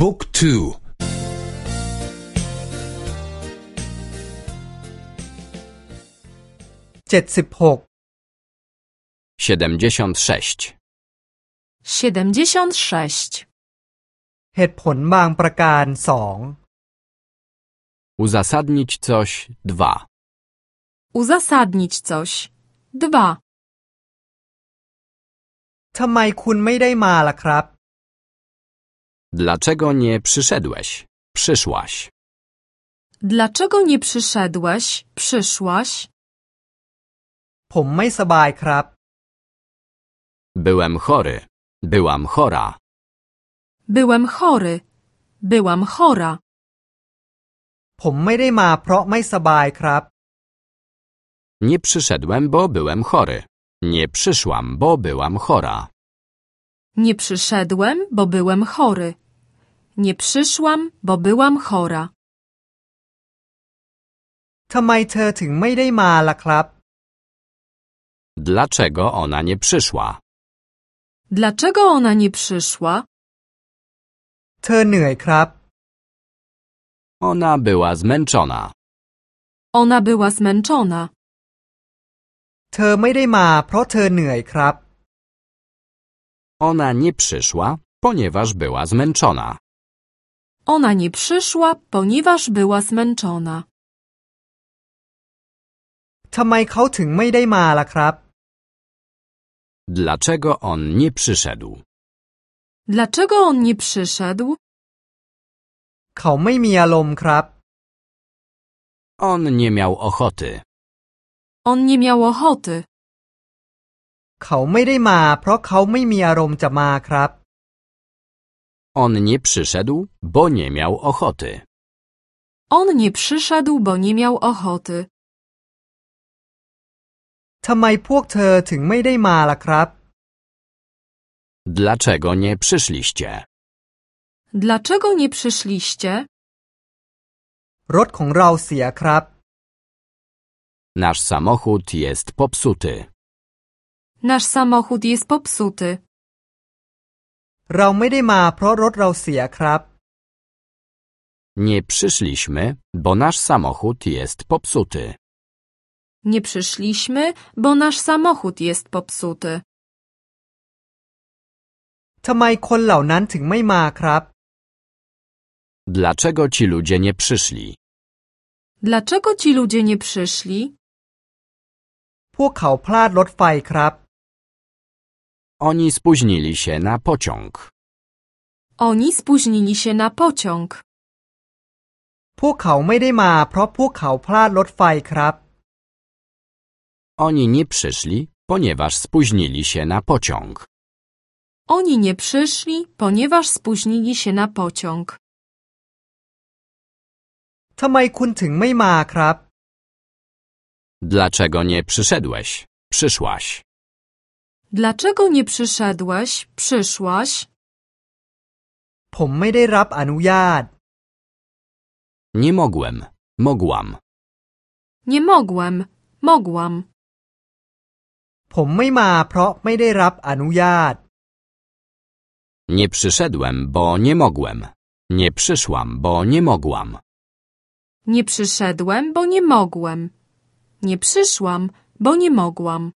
บุ๊กทู เจ็ดสิบหก 76. 76. เหตุผลบางประการสอง Uzasadnić coś 2. Uzasadnić coś. 2. ทำไมคุณไม่ได้มาล่ะครับ Dlaczego nie przyszedłeś? Przyszłaś. Dlaczego nie przyszedłeś? Przyszłaś? ผมไม่สบายครับ Byłem chory. Byłam chora. Byłem chory. Byłam chora. ผมไม่ได้มาเพราะไม่สบายครับ Nie przyszedłem, bo byłem chory. Nie przyszłam, bo byłam chora. Nie przyszedłem, bo byłem chory. Nie przyszłam, bo byłam chora. ทำไมเธอถึงไม่ได้มาล่ะครับ Dlaczego ona nie przyszła? Dlaczego ona nie przyszła? เธอเหนื่อยครับ Ona była zmęczona. Ona była zmęczona. เธอไม่ได้มาเพราะเธอเหนื่อยครับ Ona nie przyszła, ponieważ była zmęczona. Ona nie przyszła, ponieważ była zmęczona. ทำไมเขาถึงไม่ได้มาล่ะครับ Dlaczego on nie przyszedł? Dlaczego on nie przyszedł? เขาไม่มีอารมณ์ครับ On nie miał ochoty. On nie miał ochoty. เขาไม่ได้มาเพราะเขาไม่มีอารมณ์จะมาครับ On nie przyszedł, bo nie miał ochoty. On nie przyszedł, bo nie miał ochoty. ทำไมพวกเธอถึงไม่ได้มาล่ะครับ Dlaczego nie przyszliście? Dlaczego nie przyszliście? รถของเราเสียครับ Nasz samochód jest popsuty. Nasz samochód jest popsuty. เราไม่ได้มาเพราะรถเราเสียครับ Nie przyszliśmy, bo nasz samochód jest popsuty. Nie przyszliśmy, bo nasz samochód jest popsuty. ทำไมคนเหล่านั้นถึงไม่มาครับ Dlaczego ci ludzie nie przyszli? Dlaczego ci ludzie nie przyszli? พวกเขาพลาดรถไฟครับ Oni spóźnili się na pociąg. Oni spóźnili się na pociąg. พวกเขาไม่ได้มาเพราะพวกเขาพลาดรถไฟครับ Oni nie przyszli, ponieważ spóźnili się na pociąg. Oni nie przyszli, ponieważ spóźnili się na pociąg. ทำไมคุณถึงไม่มาครับ Dlaczego nie przyszedłeś? Przyszłaś. Dlaczego nie przyszedłeś? Przyszłaś? ผมไม่ได้รับอนุญาต Nie mogłem. Mogłam. Nie mogłem. Mogłam. ผมไม่มาเพราะไม่ได้รับอนุญาต Nie przyszedłem, bo nie mogłem. Nie przyszłam, bo nie mogłam. Nie przyszedłem, bo nie mogłem. Nie przyszłam, bo nie mogłam.